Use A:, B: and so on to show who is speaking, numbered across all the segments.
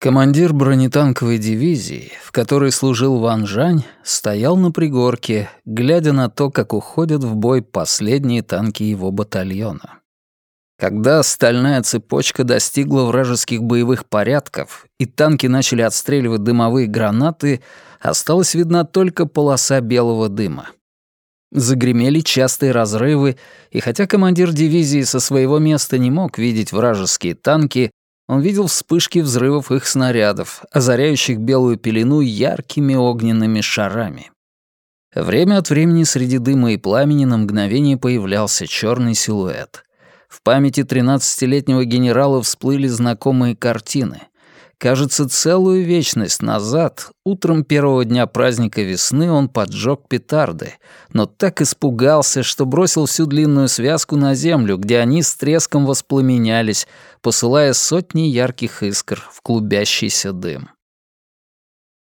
A: Командир бронетанковой дивизии, в которой служил Ван Жань, стоял на пригорке, глядя на то, как уходят в бой последние танки его батальона. Когда стальная цепочка достигла вражеских боевых порядков и танки начали отстреливать дымовые гранаты, осталась видна только полоса белого дыма. Загремели частые разрывы, и хотя командир дивизии со своего места не мог видеть вражеские танки, он видел вспышки взрывов их снарядов, озаряющих белую пелену яркими огненными шарами. Время от времени среди дыма и пламени на мгновение появлялся черный силуэт. В памяти 13-летнего генерала всплыли знакомые картины. Кажется, целую вечность назад, утром первого дня праздника весны, он поджег петарды, но так испугался, что бросил всю длинную связку на землю, где они с треском воспламенялись, посылая сотни ярких искр в клубящийся дым.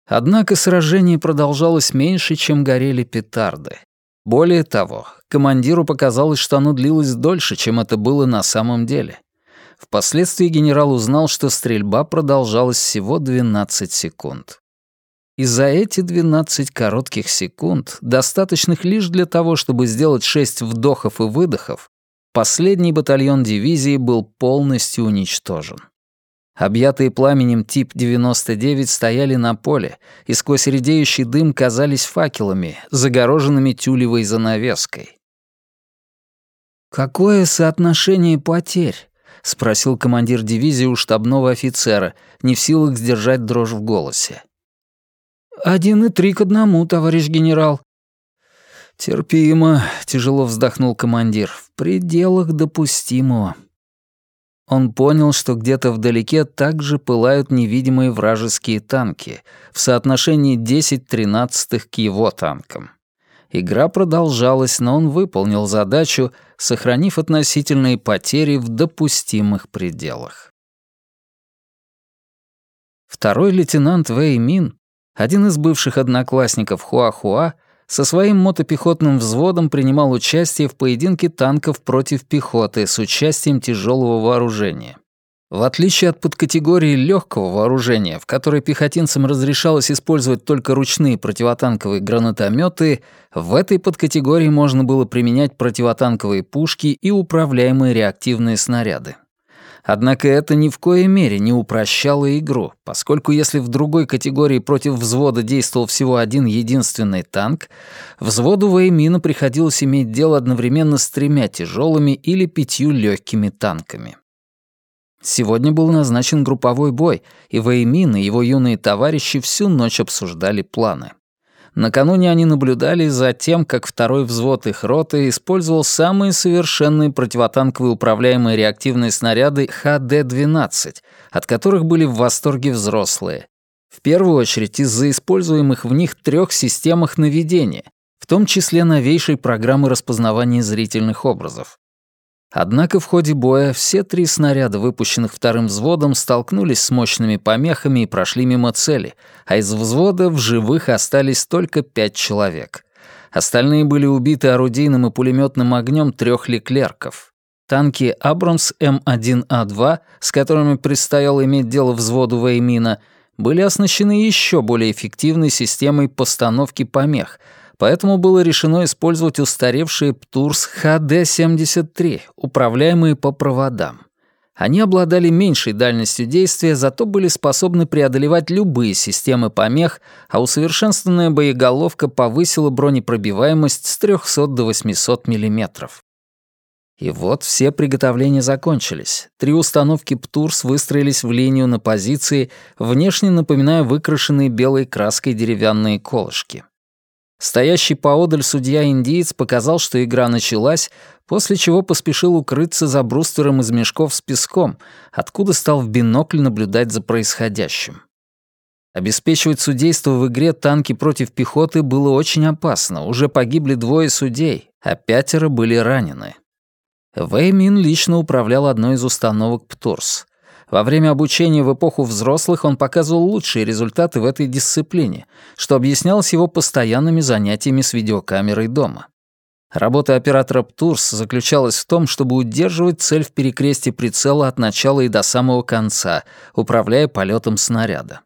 A: Однако сражение продолжалось меньше, чем горели петарды. Более того, командиру показалось, что оно длилось дольше, чем это было на самом деле. Впоследствии генерал узнал, что стрельба продолжалась всего 12 секунд. И за эти 12 коротких секунд, достаточных лишь для того, чтобы сделать 6 вдохов и выдохов, последний батальон дивизии был полностью уничтожен. Объятые пламенем тип 99 стояли на поле, и сквозь редеющий дым казались факелами, загороженными тюлевой занавеской. «Какое соотношение потерь?» — спросил командир дивизии у штабного офицера, не в силах сдержать дрожь в голосе. «Один и три к одному, товарищ генерал». «Терпимо», — тяжело вздохнул командир, — «в пределах допустимого». Он понял, что где-то вдалеке также пылают невидимые вражеские танки в соотношении 10-13 к его танкам. Игра продолжалась, но он выполнил задачу, сохранив относительные потери в допустимых пределах. Второй лейтенант Вэй Мин, один из бывших одноклассников Хуахуа, со своим мотопехотным взводом принимал участие в поединке танков против пехоты с участием тяжелого вооружения. В отличие от подкатегории легкого вооружения, в которой пехотинцам разрешалось использовать только ручные противотанковые гранатометы, в этой подкатегории можно было применять противотанковые пушки и управляемые реактивные снаряды. Однако это ни в коей мере не упрощало игру, поскольку если в другой категории против взвода действовал всего один единственный танк, взводу Веймина приходилось иметь дело одновременно с тремя тяжелыми или пятью легкими танками. Сегодня был назначен групповой бой, и Вэймин и его юные товарищи всю ночь обсуждали планы. Накануне они наблюдали за тем, как второй взвод их роты использовал самые совершенные противотанковые управляемые реактивные снаряды ХД-12, от которых были в восторге взрослые. В первую очередь из-за используемых в них трех системах наведения, в том числе новейшей программы распознавания зрительных образов. Однако в ходе боя все три снаряда, выпущенных вторым взводом, столкнулись с мощными помехами и прошли мимо цели, а из взвода в живых остались только пять человек. Остальные были убиты орудийным и пулеметным огнем трех леклерков. Танки «Абрамс М1А2», с которыми предстояло иметь дело взводу Веймина, были оснащены еще более эффективной системой постановки помех — поэтому было решено использовать устаревшие ПТУРС ХД-73, управляемые по проводам. Они обладали меньшей дальностью действия, зато были способны преодолевать любые системы помех, а усовершенствованная боеголовка повысила бронепробиваемость с 300 до 800 мм. И вот все приготовления закончились. Три установки ПТУРС выстроились в линию на позиции, внешне напоминая выкрашенные белой краской деревянные колышки. Стоящий поодаль судья-индиец показал, что игра началась, после чего поспешил укрыться за брустером из мешков с песком, откуда стал в бинокль наблюдать за происходящим. Обеспечивать судейство в игре танки против пехоты было очень опасно, уже погибли двое судей, а пятеро были ранены. Вэй Мин лично управлял одной из установок ПТУРС. Во время обучения в эпоху взрослых он показывал лучшие результаты в этой дисциплине, что объяснялось его постоянными занятиями с видеокамерой дома. Работа оператора ПТУРС заключалась в том, чтобы удерживать цель в перекрестии прицела от начала и до самого конца, управляя полетом снаряда.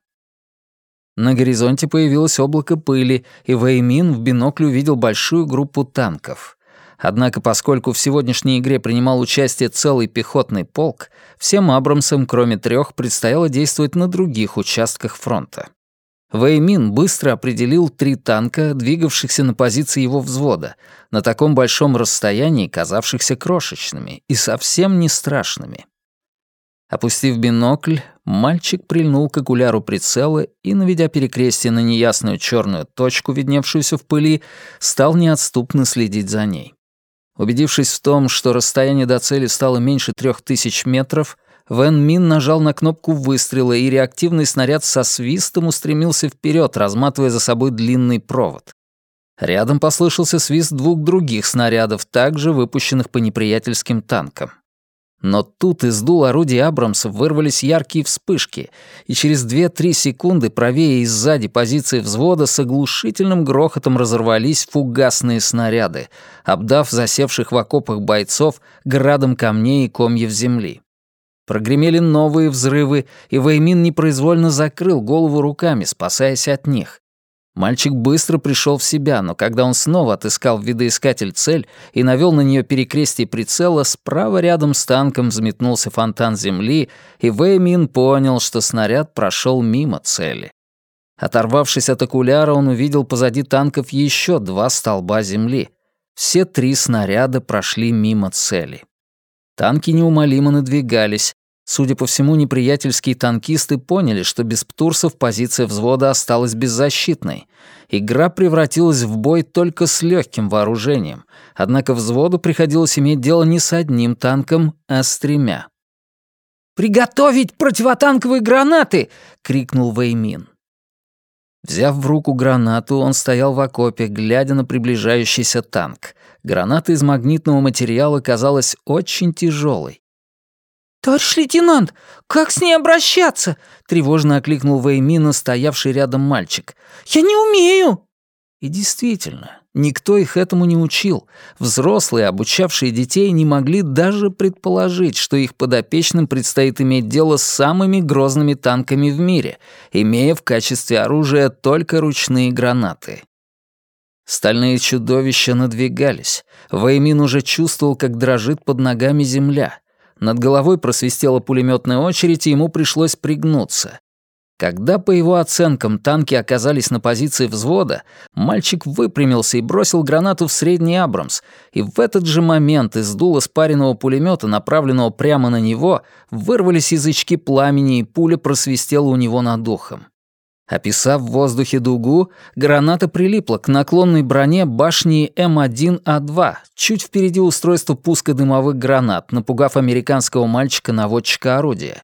A: На горизонте появилось облако пыли, и Вэймин в бинокль увидел большую группу танков. Однако, поскольку в сегодняшней игре принимал участие целый пехотный полк, всем Абрамсам, кроме трех, предстояло действовать на других участках фронта. Вэймин быстро определил три танка, двигавшихся на позиции его взвода, на таком большом расстоянии, казавшихся крошечными и совсем не страшными. Опустив бинокль, мальчик прильнул к окуляру прицела и, наведя перекрестие на неясную черную точку, видневшуюся в пыли, стал неотступно следить за ней. Убедившись в том, что расстояние до цели стало меньше трех тысяч метров, Вэн Мин нажал на кнопку выстрела, и реактивный снаряд со свистом устремился вперед, разматывая за собой длинный провод. Рядом послышался свист двух других снарядов, также выпущенных по неприятельским танкам. Но тут из дул орудий Абрамса вырвались яркие вспышки, и через 2-3 секунды правее и сзади позиции взвода с оглушительным грохотом разорвались фугасные снаряды, обдав засевших в окопах бойцов градом камней и комьев земли. Прогремели новые взрывы, и Веймин непроизвольно закрыл голову руками, спасаясь от них. Мальчик быстро пришел в себя, но когда он снова отыскал в видоискатель цель и навел на нее перекрестие прицела, справа рядом с танком взметнулся фонтан земли, и Вэймин понял, что снаряд прошел мимо цели. Оторвавшись от окуляра, он увидел позади танков еще два столба земли. Все три снаряда прошли мимо цели. Танки неумолимо надвигались, Судя по всему, неприятельские танкисты поняли, что без птурсов позиция взвода осталась беззащитной. Игра превратилась в бой только с легким вооружением, однако взводу приходилось иметь дело не с одним танком, а с тремя. «Приготовить противотанковые гранаты!» — крикнул Веймин. Взяв в руку гранату, он стоял в окопе, глядя на приближающийся танк. Граната из магнитного материала казалась очень тяжелой. «Товарищ лейтенант, как с ней обращаться?» — тревожно окликнул Веймина, стоявший рядом мальчик. «Я не умею!» И действительно, никто их этому не учил. Взрослые, обучавшие детей, не могли даже предположить, что их подопечным предстоит иметь дело с самыми грозными танками в мире, имея в качестве оружия только ручные гранаты. Стальные чудовища надвигались. Веймин уже чувствовал, как дрожит под ногами земля. Над головой просвистела пулеметная очередь, и ему пришлось пригнуться. Когда, по его оценкам, танки оказались на позиции взвода, мальчик выпрямился и бросил гранату в средний Абрамс, и в этот же момент из дула спаренного пулемета, направленного прямо на него, вырвались язычки пламени, и пуля просвистела у него над ухом. Описав в воздухе дугу, граната прилипла к наклонной броне башни М1А2, чуть впереди устройства пуска дымовых гранат, напугав американского мальчика-наводчика орудия.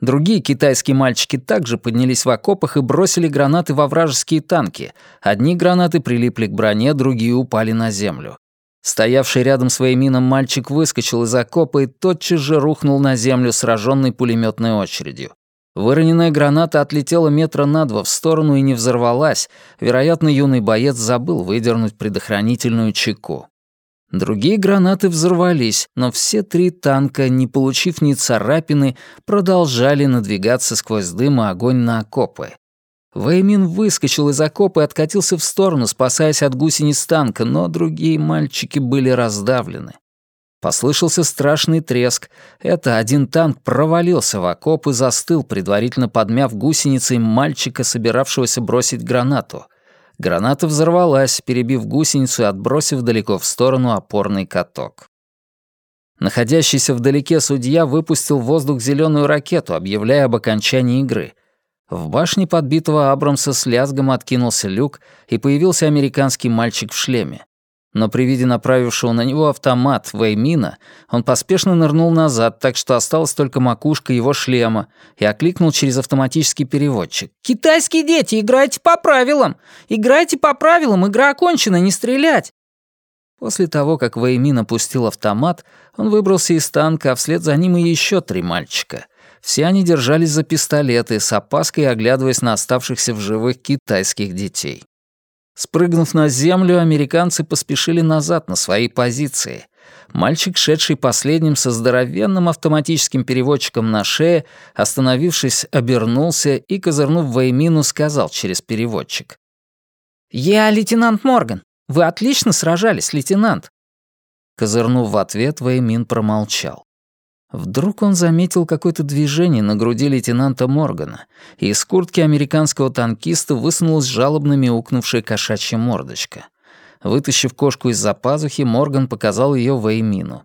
A: Другие китайские мальчики также поднялись в окопах и бросили гранаты во вражеские танки. Одни гранаты прилипли к броне, другие упали на землю. Стоявший рядом с Веймином мальчик выскочил из окопа и тотчас же рухнул на землю, сраженный пулеметной очередью. Выроненная граната отлетела метра на два в сторону и не взорвалась. Вероятно, юный боец забыл выдернуть предохранительную чеку. Другие гранаты взорвались, но все три танка, не получив ни царапины, продолжали надвигаться сквозь дым и огонь на окопы. Вэймин выскочил из окопа и откатился в сторону, спасаясь от гусениц танка, но другие мальчики были раздавлены. Послышался страшный треск. Это один танк провалился в окоп и застыл, предварительно подмяв гусеницей мальчика, собиравшегося бросить гранату. Граната взорвалась, перебив гусеницу и отбросив далеко в сторону опорный каток. Находящийся вдалеке судья выпустил в воздух зеленую ракету, объявляя об окончании игры. В башне подбитого Абрамса с лязгом откинулся люк, и появился американский мальчик в шлеме но при виде направившего на него автомат Веймина он поспешно нырнул назад, так что осталась только макушка его шлема, и окликнул через автоматический переводчик. «Китайские дети, играйте по правилам! Играйте по правилам, игра окончена, не стрелять!» После того, как Веймин опустил автомат, он выбрался из танка, а вслед за ним и еще три мальчика. Все они держались за пистолеты, с опаской оглядываясь на оставшихся в живых китайских детей. Спрыгнув на землю, американцы поспешили назад на свои позиции. Мальчик, шедший последним со здоровенным автоматическим переводчиком на шее, остановившись, обернулся и, козырнув Веймину, сказал через переводчик. «Я лейтенант Морган. Вы отлично сражались, лейтенант». Козырнув в ответ, Веймин промолчал. Вдруг он заметил какое-то движение на груди лейтенанта Моргана, и из куртки американского танкиста высунулась жалобно мяукнувшая кошачья мордочка. Вытащив кошку из-за пазухи, Морган показал ее Веймину.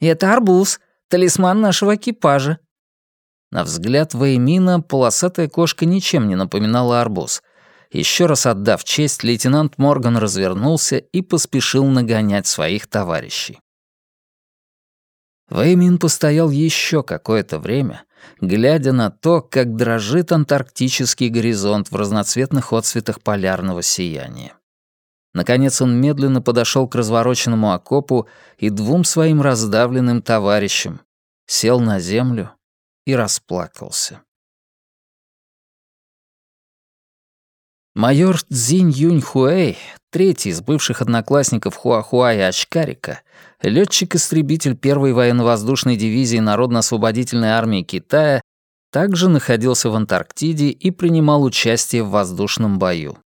A: «Это арбуз, талисман нашего экипажа». На взгляд Веймина полосатая кошка ничем не напоминала арбуз. Еще раз отдав честь, лейтенант Морган развернулся и поспешил нагонять своих товарищей. Вэймин постоял еще какое-то время, глядя на то, как дрожит антарктический горизонт в разноцветных отсветах полярного сияния. Наконец он медленно подошел к развороченному окопу и двум своим раздавленным товарищам, сел на землю и расплакался. Майор Цзинь Юнь Хуэй, третий из бывших одноклассников Хуахуа и Очкарика, летчик-истребитель первой военно-воздушной дивизии Народно-освободительной армии Китая, также находился в Антарктиде и принимал участие в воздушном бою.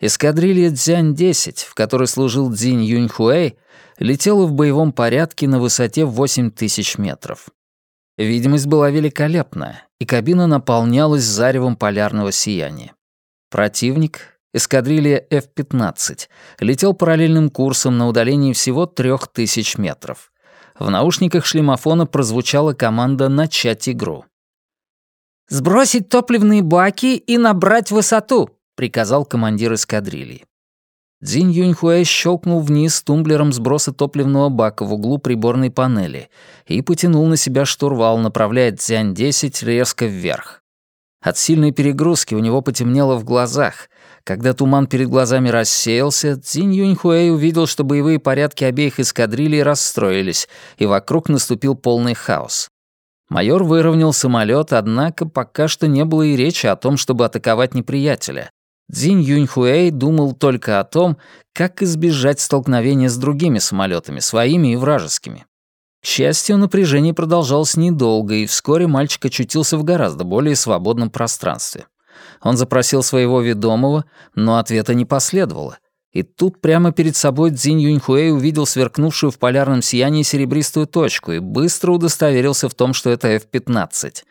A: Эскадрилья Дзянь-10, в которой служил Цзинь Юньхуэй, летела в боевом порядке на высоте 8000 метров. Видимость была великолепная, и кабина наполнялась заревом полярного сияния. Противник, эскадрилья F-15, летел параллельным курсом на удалении всего 3000 метров. В наушниках шлемофона прозвучала команда «Начать игру». «Сбросить топливные баки и набрать высоту», — приказал командир эскадрильи. Дзинь Юньхуэ щелкнул вниз тумблером сброса топливного бака в углу приборной панели и потянул на себя штурвал, направляя Дзянь-10 резко вверх. От сильной перегрузки у него потемнело в глазах. Когда туман перед глазами рассеялся, Цзинь Юньхуэй увидел, что боевые порядки обеих эскадрилий расстроились, и вокруг наступил полный хаос. Майор выровнял самолет, однако пока что не было и речи о том, чтобы атаковать неприятеля. Цзинь Юньхуэй думал только о том, как избежать столкновения с другими самолетами, своими и вражескими. К счастью, напряжение продолжалось недолго, и вскоре мальчик очутился в гораздо более свободном пространстве. Он запросил своего ведомого, но ответа не последовало. И тут прямо перед собой Цзинь Юньхуэй увидел сверкнувшую в полярном сиянии серебристую точку и быстро удостоверился в том, что это F-15.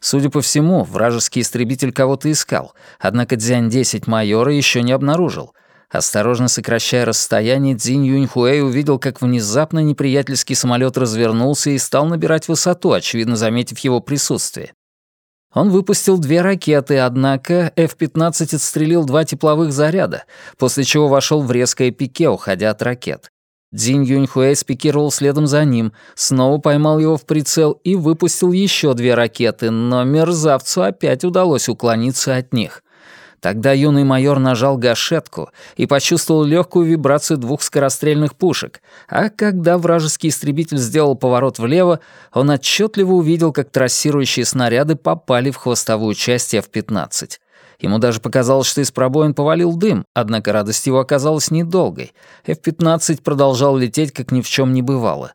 A: Судя по всему, вражеский истребитель кого-то искал, однако Дзянь-10 майора еще не обнаружил — Осторожно сокращая расстояние, Цзинь Юньхуэй увидел, как внезапно неприятельский самолет развернулся и стал набирать высоту, очевидно заметив его присутствие. Он выпустил две ракеты, однако F-15 отстрелил два тепловых заряда, после чего вошел в резкое пике, уходя от ракет. Дзинь Юньхуэй спикировал следом за ним, снова поймал его в прицел и выпустил еще две ракеты, но мерзавцу опять удалось уклониться от них. Тогда юный майор нажал гашетку и почувствовал легкую вибрацию двух скорострельных пушек, а когда вражеский истребитель сделал поворот влево, он отчетливо увидел, как трассирующие снаряды попали в хвостовую часть F-15. Ему даже показалось, что из пробоин повалил дым, однако радость его оказалась недолгой. F-15 продолжал лететь, как ни в чем не бывало.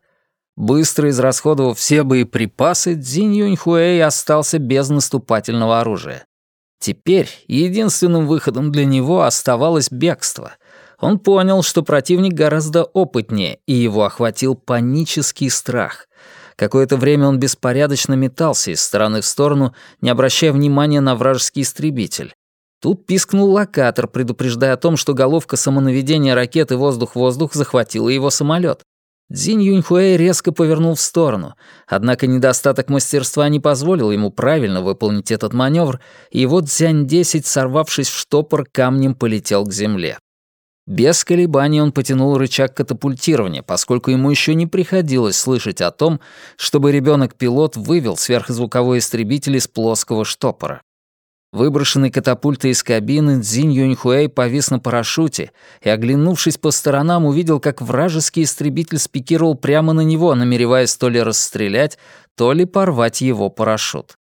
A: Быстро израсходовав все боеприпасы, Цзинь Юньхуэй остался без наступательного оружия. Теперь единственным выходом для него оставалось бегство. Он понял, что противник гораздо опытнее, и его охватил панический страх. Какое-то время он беспорядочно метался из стороны в сторону, не обращая внимания на вражеский истребитель. Тут пискнул локатор, предупреждая о том, что головка самонаведения ракеты «Воздух-воздух» захватила его самолет. Цзинь Юньхуэй резко повернул в сторону, однако недостаток мастерства не позволил ему правильно выполнить этот маневр, и его Цзянь-10, сорвавшись в штопор, камнем полетел к земле. Без колебаний он потянул рычаг катапультирования, поскольку ему еще не приходилось слышать о том, чтобы ребенок-пилот вывел сверхзвуковой истребитель из плоского штопора. Выброшенный катапультой из кабины, Цзинь Юньхуэй повис на парашюте и, оглянувшись по сторонам, увидел, как вражеский истребитель спикировал прямо на него, намереваясь то ли расстрелять, то ли порвать его парашют.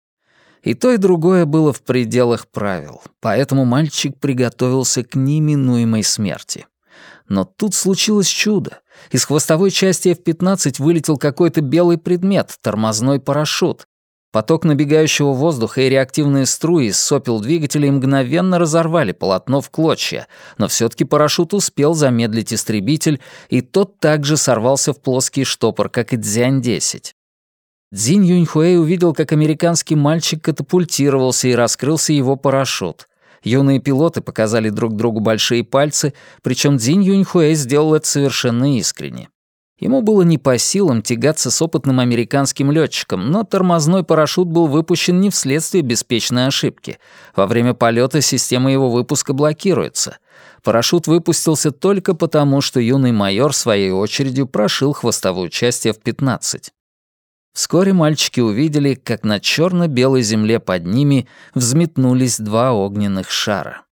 A: И то, и другое было в пределах правил, поэтому мальчик приготовился к неминуемой смерти. Но тут случилось чудо. Из хвостовой части F-15 вылетел какой-то белый предмет, тормозной парашют. Поток набегающего воздуха и реактивные струи из сопел двигателей мгновенно разорвали полотно в клочья, но все таки парашют успел замедлить истребитель, и тот также сорвался в плоский штопор, как и Дзянь-10. Цзинь Юньхуэй увидел, как американский мальчик катапультировался и раскрылся его парашют. Юные пилоты показали друг другу большие пальцы, причем Цзинь Юньхуэй сделал это совершенно искренне. Ему было не по силам тягаться с опытным американским летчиком, но тормозной парашют был выпущен не вследствие беспечной ошибки. Во время полета система его выпуска блокируется. Парашют выпустился только потому, что юный майор своей очередью прошил хвостовую часть F-15. Вскоре мальчики увидели, как на черно белой земле под ними взметнулись два огненных шара.